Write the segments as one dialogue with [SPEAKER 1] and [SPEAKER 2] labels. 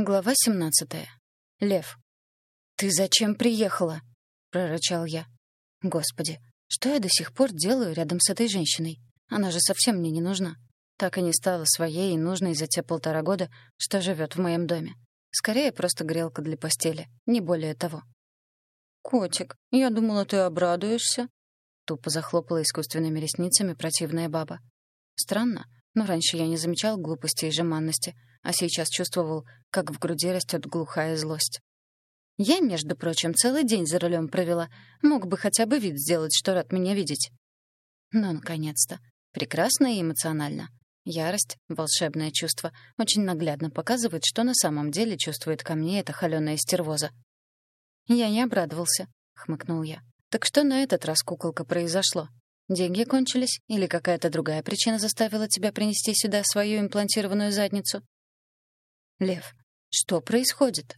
[SPEAKER 1] Глава 17. Лев. «Ты зачем приехала?» — прорычал я. «Господи, что я до сих пор делаю рядом с этой женщиной? Она же совсем мне не нужна. Так и не стала своей и нужной за те полтора года, что живет в моем доме. Скорее, просто грелка для постели, не более того». «Котик, я думала, ты обрадуешься», — тупо захлопала искусственными ресницами противная баба. Странно, но раньше я не замечал глупости и жеманности, а сейчас чувствовал, как в груди растет глухая злость. Я, между прочим, целый день за рулем провела. Мог бы хотя бы вид сделать, что рад меня видеть. Но, наконец-то. Прекрасно и эмоционально. Ярость, волшебное чувство, очень наглядно показывает, что на самом деле чувствует ко мне эта холёная стервоза. «Я не обрадовался», — хмыкнул я. «Так что на этот раз, куколка, произошло? Деньги кончились или какая-то другая причина заставила тебя принести сюда свою имплантированную задницу? Лев, что происходит?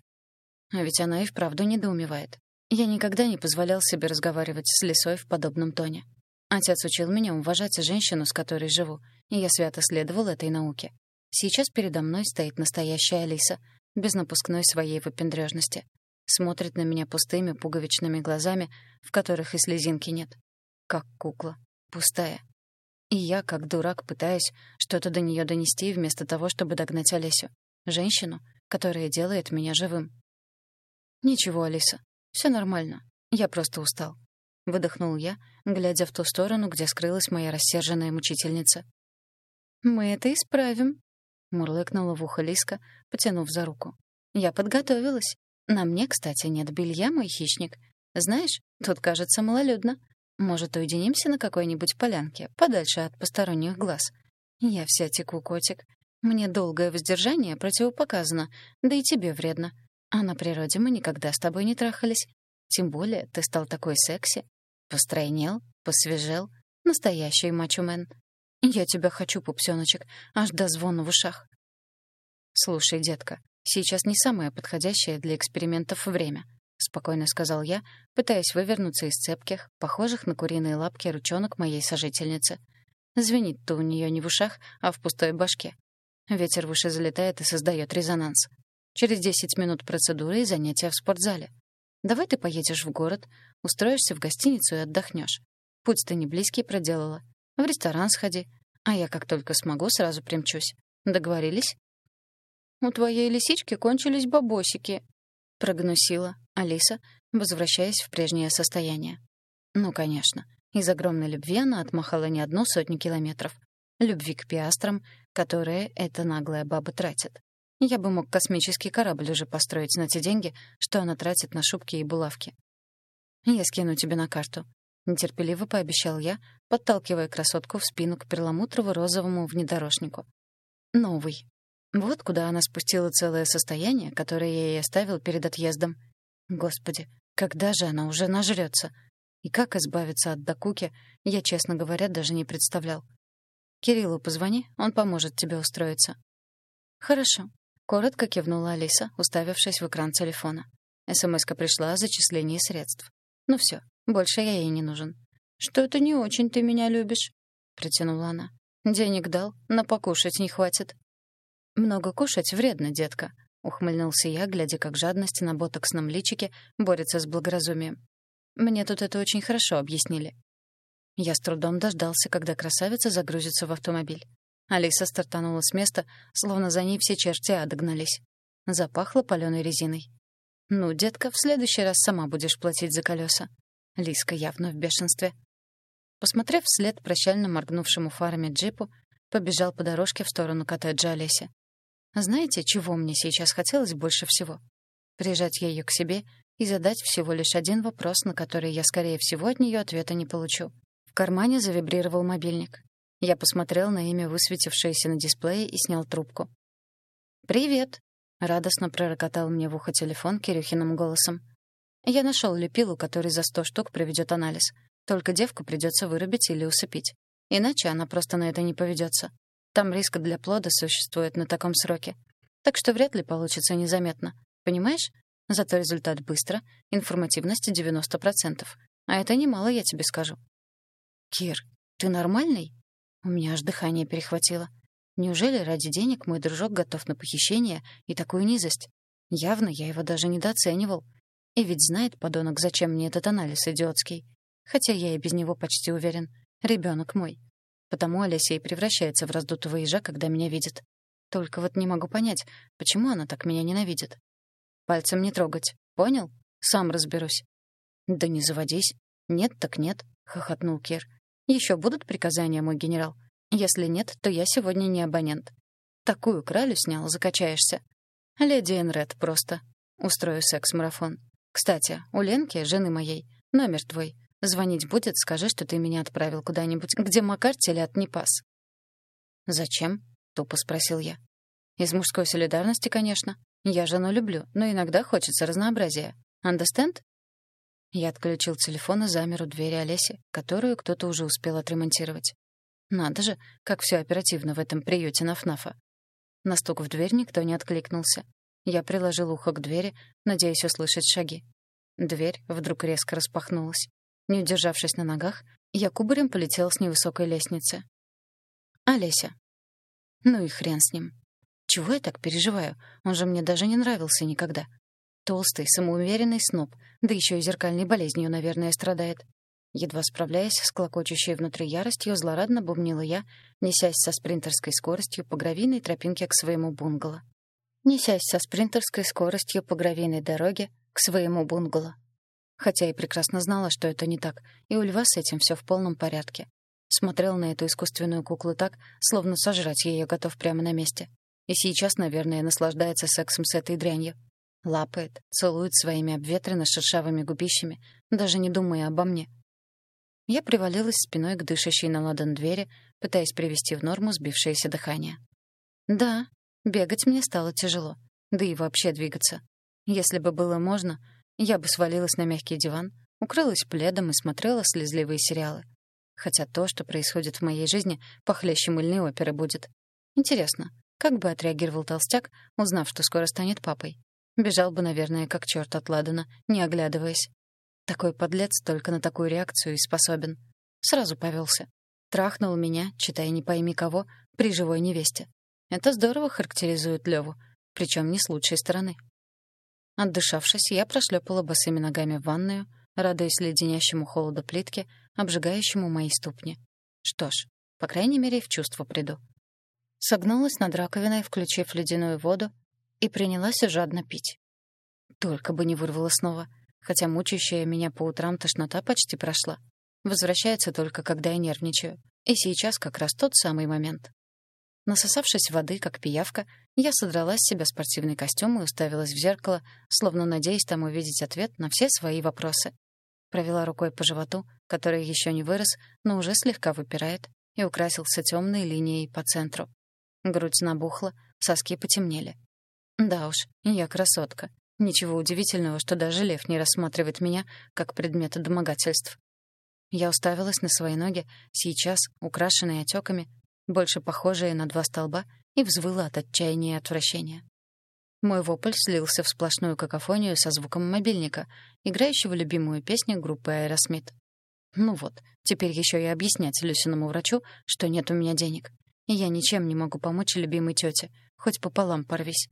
[SPEAKER 1] А ведь она и вправду недоумевает. Я никогда не позволял себе разговаривать с Лисой в подобном тоне. Отец учил меня уважать женщину, с которой живу, и я свято следовал этой науке. Сейчас передо мной стоит настоящая Алиса, без напускной своей выпендрёжности. Смотрит на меня пустыми пуговичными глазами, в которых и слезинки нет как кукла, пустая. И я, как дурак, пытаюсь что-то до нее донести вместо того, чтобы догнать Олесю. Женщину, которая делает меня живым. «Ничего, Алиса, все нормально. Я просто устал». Выдохнул я, глядя в ту сторону, где скрылась моя рассерженная мучительница. «Мы это исправим», — мурлыкнула в ухо Лиска, потянув за руку. «Я подготовилась. На мне, кстати, нет белья, мой хищник. Знаешь, тут, кажется, малолюдно. Может, уединимся на какой-нибудь полянке, подальше от посторонних глаз? Я вся теку, котик. Мне долгое воздержание противопоказано, да и тебе вредно. А на природе мы никогда с тобой не трахались. Тем более ты стал такой секси. Постройнел, посвежел. Настоящий мачо-мен. Я тебя хочу, пупсёночек, аж до звона в ушах. Слушай, детка, сейчас не самое подходящее для экспериментов время. — спокойно сказал я, пытаясь вывернуться из цепких, похожих на куриные лапки ручонок моей сожительницы. Звенит-то у нее не в ушах, а в пустой башке. Ветер в уши залетает и создает резонанс. Через десять минут процедуры и занятия в спортзале. Давай ты поедешь в город, устроишься в гостиницу и отдохнешь. Путь ты не близкий проделала. В ресторан сходи, а я как только смогу, сразу примчусь. Договорились? У твоей лисички кончились бабосики, прогнусила Алиса, возвращаясь в прежнее состояние. Ну, конечно, из огромной любви она отмахала не одну сотню километров. Любви к пиастрам, которые эта наглая баба тратит. Я бы мог космический корабль уже построить на те деньги, что она тратит на шубки и булавки. «Я скину тебе на карту», — нетерпеливо пообещал я, подталкивая красотку в спину к перламутрово-розовому внедорожнику. «Новый, вот куда она спустила целое состояние, которое я ей оставил перед отъездом. Господи, когда же она уже нажрется? И как избавиться от докуки, я, честно говоря, даже не представлял. «Кириллу позвони, он поможет тебе устроиться». «Хорошо», — коротко кивнула Алиса, уставившись в экран телефона. СМС-ка пришла о зачислении средств. «Ну все, больше я ей не нужен». «Что-то не очень ты меня любишь», — протянула она. «Денег дал, но покушать не хватит». «Много кушать вредно, детка», — ухмыльнулся я, глядя, как жадность на ботоксном личике борется с благоразумием. «Мне тут это очень хорошо объяснили». Я с трудом дождался, когда красавица загрузится в автомобиль. Алиса стартанула с места, словно за ней все черти отогнались. Запахло палёной резиной. «Ну, детка, в следующий раз сама будешь платить за колеса». Лиска явно в бешенстве. Посмотрев вслед прощально моргнувшему фарами джипу, побежал по дорожке в сторону коттеджа Олеси. Знаете, чего мне сейчас хотелось больше всего? Прижать ее к себе и задать всего лишь один вопрос, на который я, скорее всего, от нее ответа не получу. В кармане завибрировал мобильник. Я посмотрел на имя, высветившееся на дисплее, и снял трубку. «Привет!» — радостно пророкотал мне в ухо телефон Кирюхиным голосом. «Я нашел лепилу, который за сто штук проведет анализ. Только девку придется вырубить или усыпить. Иначе она просто на это не поведется. Там риск для плода существует на таком сроке. Так что вряд ли получится незаметно. Понимаешь? Зато результат быстро, информативность 90%. А это немало, я тебе скажу. «Кир, ты нормальный?» У меня аж дыхание перехватило. Неужели ради денег мой дружок готов на похищение и такую низость? Явно я его даже недооценивал. И ведь знает подонок, зачем мне этот анализ идиотский. Хотя я и без него почти уверен. Ребенок мой. Потому Олеся и превращается в раздутого ежа, когда меня видит. Только вот не могу понять, почему она так меня ненавидит. Пальцем не трогать. Понял? Сам разберусь. Да не заводись. Нет так нет, хохотнул Кир. Еще будут приказания, мой генерал? Если нет, то я сегодня не абонент. Такую кралю снял, закачаешься. Леди Энред просто. Устрою секс-марафон. Кстати, у Ленки, жены моей, номер твой. Звонить будет, скажи, что ты меня отправил куда-нибудь, где Макар телят не пас. «Зачем?» — тупо спросил я. «Из мужской солидарности, конечно. Я жену люблю, но иногда хочется разнообразия. Understand?» Я отключил телефон и замер у двери Олеси, которую кто-то уже успел отремонтировать. Надо же, как все оперативно в этом приюте Нафнафа. На стук в дверь никто не откликнулся. Я приложил ухо к двери, надеясь услышать шаги. Дверь вдруг резко распахнулась. Не удержавшись на ногах, я кубарем полетел с невысокой лестницы. Олеся. Ну и хрен с ним. Чего я так переживаю? Он же мне даже не нравился никогда. Толстый, самоуверенный сноб, да еще и зеркальной болезнью, наверное, страдает. Едва справляясь с клокочущей внутри яростью, злорадно бубнила я, несясь со спринтерской скоростью по гравийной тропинке к своему бунгало. Несясь со спринтерской скоростью по гравийной дороге к своему бунгало хотя и прекрасно знала, что это не так, и у льва с этим все в полном порядке. Смотрел на эту искусственную куклу так, словно сожрать ее готов прямо на месте. И сейчас, наверное, наслаждается сексом с этой дрянью. Лапает, целует своими обветренно-шершавыми губищами, даже не думая обо мне. Я привалилась спиной к дышащей на ладан двери, пытаясь привести в норму сбившееся дыхание. Да, бегать мне стало тяжело, да и вообще двигаться. Если бы было можно, я бы свалилась на мягкий диван, укрылась пледом и смотрела слезливые сериалы. Хотя то, что происходит в моей жизни, похлеще мыльной оперы будет. Интересно, как бы отреагировал толстяк, узнав, что скоро станет папой? Бежал бы, наверное, как черт от Ладана, не оглядываясь. Такой подлец только на такую реакцию и способен. Сразу повелся. Трахнул меня, читая не пойми кого, при живой невесте. Это здорово характеризует Леву, причем не с лучшей стороны. Отдышавшись, я прошлепала босыми ногами в ванную, радуясь леденящему холоду плитки, обжигающему мои ступни. Что ж, по крайней мере, в чувство приду. Согнулась над раковиной, включив ледяную воду, и принялась жадно пить. Только бы не вырвала снова, хотя мучающая меня по утрам тошнота почти прошла. Возвращается только, когда я нервничаю. И сейчас как раз тот самый момент. Насосавшись воды, как пиявка, я содрала с себя спортивный костюм и уставилась в зеркало, словно надеясь там увидеть ответ на все свои вопросы. Провела рукой по животу, который еще не вырос, но уже слегка выпирает, и украсился темной линией по центру. Грудь набухла, соски потемнели. Да уж, я красотка. Ничего удивительного, что даже лев не рассматривает меня как предмет домогательств. Я уставилась на свои ноги, сейчас, украшенные отеками, больше похожие на два столба, и взвыла от отчаяния и отвращения. Мой вопль слился в сплошную какофонию со звуком мобильника, играющего любимую песню группы «Аэросмит». Ну вот, теперь еще и объяснять Люсиному врачу, что нет у меня денег. И я ничем не могу помочь любимой тете, хоть пополам порвись.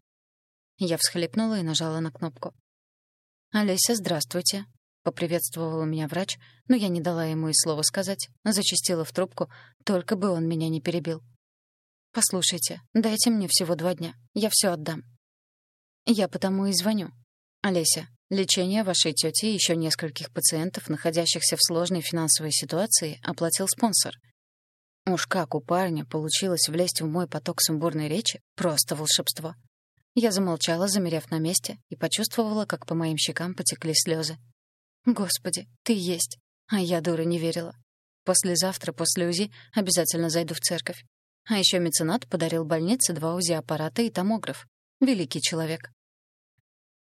[SPEAKER 1] Я всхлипнула и нажала на кнопку. «Олеся, здравствуйте», Поприветствовал меня врач, но я не дала ему и слова сказать, зачастила в трубку, только бы он меня не перебил. «Послушайте, дайте мне всего два дня, я все отдам». «Я потому и звоню. Олеся, лечение вашей тети и еще нескольких пациентов, находящихся в сложной финансовой ситуации, оплатил спонсор. Уж как у парня получилось влезть в мой поток сумбурной речи — просто волшебство». Я замолчала, замерев на месте, и почувствовала, как по моим щекам потекли слезы. Господи, ты есть. А я, дура, не верила. Послезавтра, после УЗИ, обязательно зайду в церковь. А еще меценат подарил больнице два УЗИ-аппарата и томограф. Великий человек.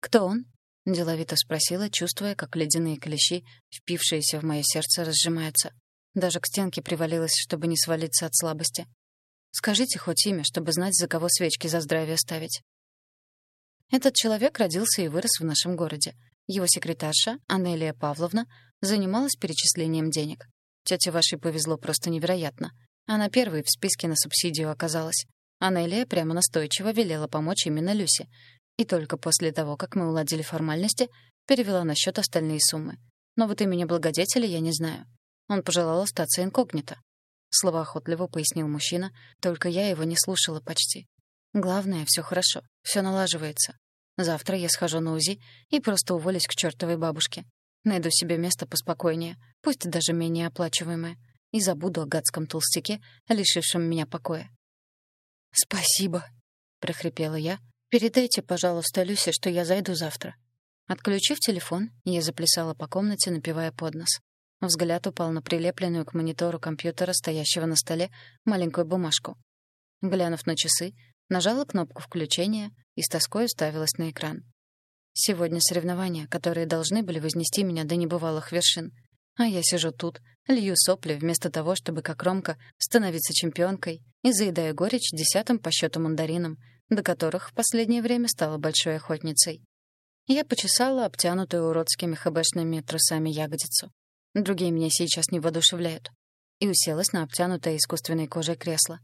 [SPEAKER 1] «Кто он?» — деловито спросила, чувствуя, как ледяные клещи, впившиеся в мое сердце, разжимаются. Даже к стенке привалилась, чтобы не свалиться от слабости. «Скажите хоть имя, чтобы знать, за кого свечки за здравие ставить». Этот человек родился и вырос в нашем городе. Его секретарша, Анелия Павловна, занималась перечислением денег. Тете вашей повезло просто невероятно. Она первой в списке на субсидию оказалась. Анелия прямо настойчиво велела помочь именно Люсе. И только после того, как мы уладили формальности, перевела на счет остальные суммы. Но вот имени благодетеля я не знаю. Он пожелал остаться инкогнито. Словоохотливо пояснил мужчина, только я его не слушала почти. Главное, все хорошо, все налаживается. Завтра я схожу на УЗИ и просто уволюсь к чертовой бабушке. Найду себе место поспокойнее, пусть даже менее оплачиваемое, и забуду о гадском толстяке, лишившем меня покоя. «Спасибо», — прохрипела я. «Передайте, пожалуйста, Люсе, что я зайду завтра». Отключив телефон, я заплясала по комнате, напивая под нос. Взгляд упал на прилепленную к монитору компьютера, стоящего на столе, маленькую бумажку. Глянув на часы, нажала кнопку включения и с тоской уставилась на экран. Сегодня соревнования, которые должны были вознести меня до небывалых вершин. А я сижу тут, лью сопли вместо того, чтобы, как Ромка, становиться чемпионкой и заедая горечь десятым по счету мандарином, до которых в последнее время стала большой охотницей. Я почесала обтянутую уродскими хэбэшными трусами ягодицу. Другие меня сейчас не воодушевляют. И уселась на обтянутое искусственной кожей кресло.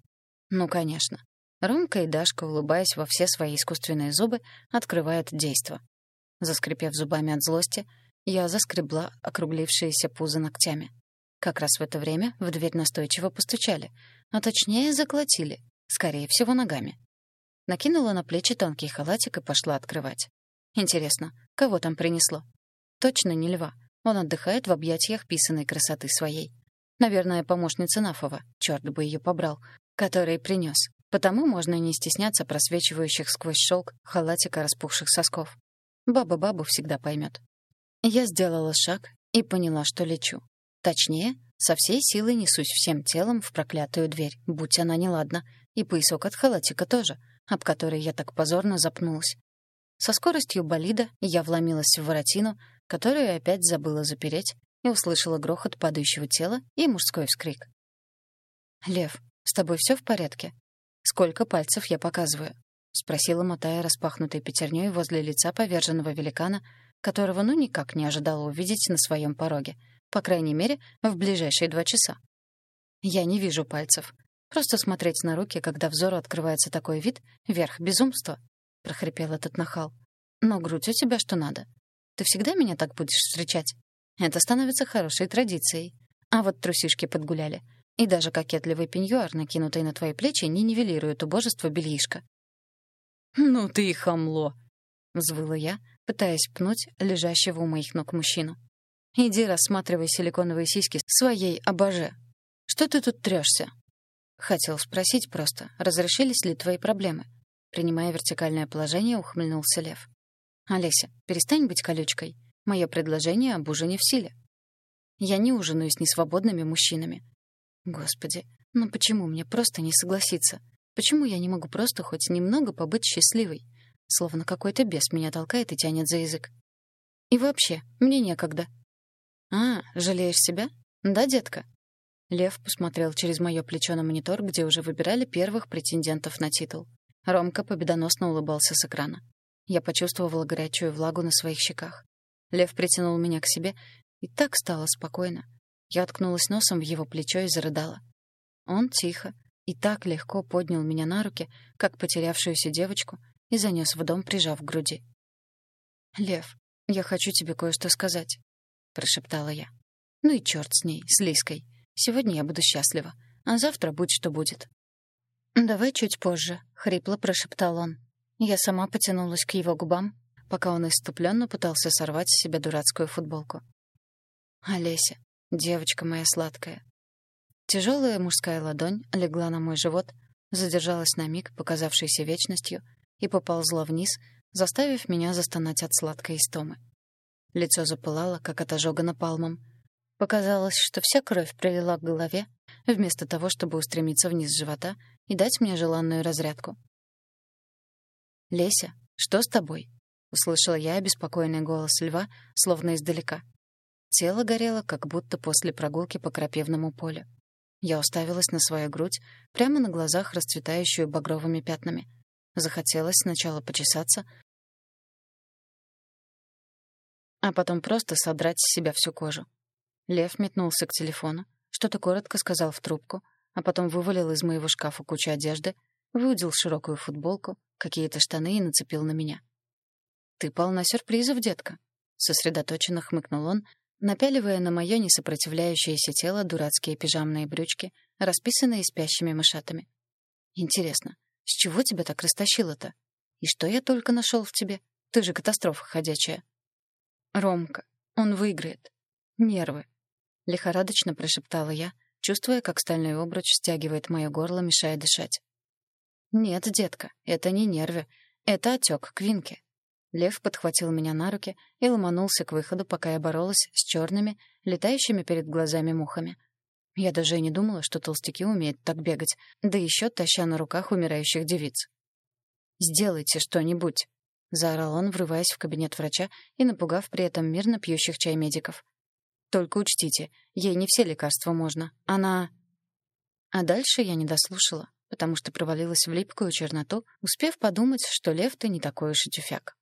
[SPEAKER 1] Ну, конечно. Ромка и Дашка, улыбаясь во все свои искусственные зубы, открывают действо. Заскрипев зубами от злости, я заскребла округлившиеся пузо ногтями. Как раз в это время в дверь настойчиво постучали, а точнее заклотили, скорее всего, ногами. Накинула на плечи тонкий халатик и пошла открывать. Интересно, кого там принесло? Точно не льва. Он отдыхает в объятиях писаной красоты своей. Наверное, помощница Нафова, черт бы ее побрал, который принес. Потому можно не стесняться просвечивающих сквозь шелк халатика распухших сосков. Баба бабу всегда поймет. Я сделала шаг и поняла, что лечу. Точнее, со всей силой несусь всем телом в проклятую дверь, будь она неладна, и поясок от халатика тоже, об который я так позорно запнулась. Со скоростью болида я вломилась в воротину, которую опять забыла запереть, и услышала грохот падающего тела и мужской вскрик. «Лев, с тобой все в порядке?» «Сколько пальцев я показываю?» — спросила, мотая распахнутой пятерней возле лица поверженного великана, которого ну никак не ожидала увидеть на своем пороге, по крайней мере, в ближайшие два часа. «Я не вижу пальцев. Просто смотреть на руки, когда взору открывается такой вид — верх безумства», — прохрипел этот нахал. «Но грудь у тебя что надо. Ты всегда меня так будешь встречать? Это становится хорошей традицией. А вот трусишки подгуляли. И даже кокетливый пеньюар, накинутый на твои плечи, не нивелирует убожество бельишка. «Ну ты и хамло!» — взвыла я, пытаясь пнуть лежащего у моих ног мужчину. «Иди рассматривай силиконовые сиськи своей обоже. Что ты тут трёшься?» Хотел спросить просто, разрешились ли твои проблемы. Принимая вертикальное положение, ухмыльнулся Лев. «Олеся, перестань быть колючкой. Мое предложение об ужине в силе. Я не ужинаю с несвободными мужчинами. Господи, ну почему мне просто не согласиться? Почему я не могу просто хоть немного побыть счастливой? Словно какой-то бес меня толкает и тянет за язык. И вообще, мне некогда. А, жалеешь себя? Да, детка? Лев посмотрел через мое плечо на монитор, где уже выбирали первых претендентов на титул. Ромка победоносно улыбался с экрана. Я почувствовала горячую влагу на своих щеках. Лев притянул меня к себе, и так стало спокойно. Я откнулась носом в его плечо и зарыдала. Он тихо и так легко поднял меня на руки, как потерявшуюся девочку, и занес в дом, прижав к груди. «Лев, я хочу тебе кое-что сказать», — прошептала я. «Ну и черт с ней, с Лиской. Сегодня я буду счастлива, а завтра будь что будет». «Давай чуть позже», — хрипло прошептал он. Я сама потянулась к его губам, пока он иступленно пытался сорвать с себя дурацкую футболку. «Олеся, девочка моя сладкая». Тяжелая мужская ладонь легла на мой живот, задержалась на миг, показавшейся вечностью, и поползла вниз, заставив меня застонать от сладкой истомы. Лицо запылало, как от ожога напалмом. Показалось, что вся кровь прилила к голове, вместо того, чтобы устремиться вниз живота и дать мне желанную разрядку. «Леся, что с тобой?» — услышала я обеспокоенный голос льва, словно издалека. Тело горело, как будто после прогулки по крапивному полю. Я уставилась на свою грудь, прямо на глазах расцветающую багровыми пятнами. Захотелось сначала почесаться, а потом просто содрать с себя всю кожу. Лев метнулся к телефону, что-то коротко сказал в трубку, а потом вывалил из моего шкафа кучу одежды, выудил широкую футболку, какие-то штаны и нацепил на меня. «Ты полна сюрпризов, детка», — сосредоточенно хмыкнул он, напяливая на мое несопротивляющееся тело дурацкие пижамные брючки, расписанные спящими мышатами. «Интересно, с чего тебя так растащило-то? И что я только нашел в тебе? Ты же катастрофа ходячая». «Ромка, он выиграет. Нервы», — лихорадочно прошептала я, чувствуя, как стальной обруч стягивает мое горло, мешая дышать. «Нет, детка, это не нервы. Это отек квинки». Лев подхватил меня на руки и ломанулся к выходу, пока я боролась с черными, летающими перед глазами мухами. Я даже и не думала, что толстяки умеют так бегать, да еще таща на руках умирающих девиц. «Сделайте что-нибудь», — заорал он, врываясь в кабинет врача и напугав при этом мирно пьющих чай медиков. «Только учтите, ей не все лекарства можно. Она...» А дальше я не дослушала, потому что провалилась в липкую черноту, успев подумать, что лев-то не такой уж и тюфяк.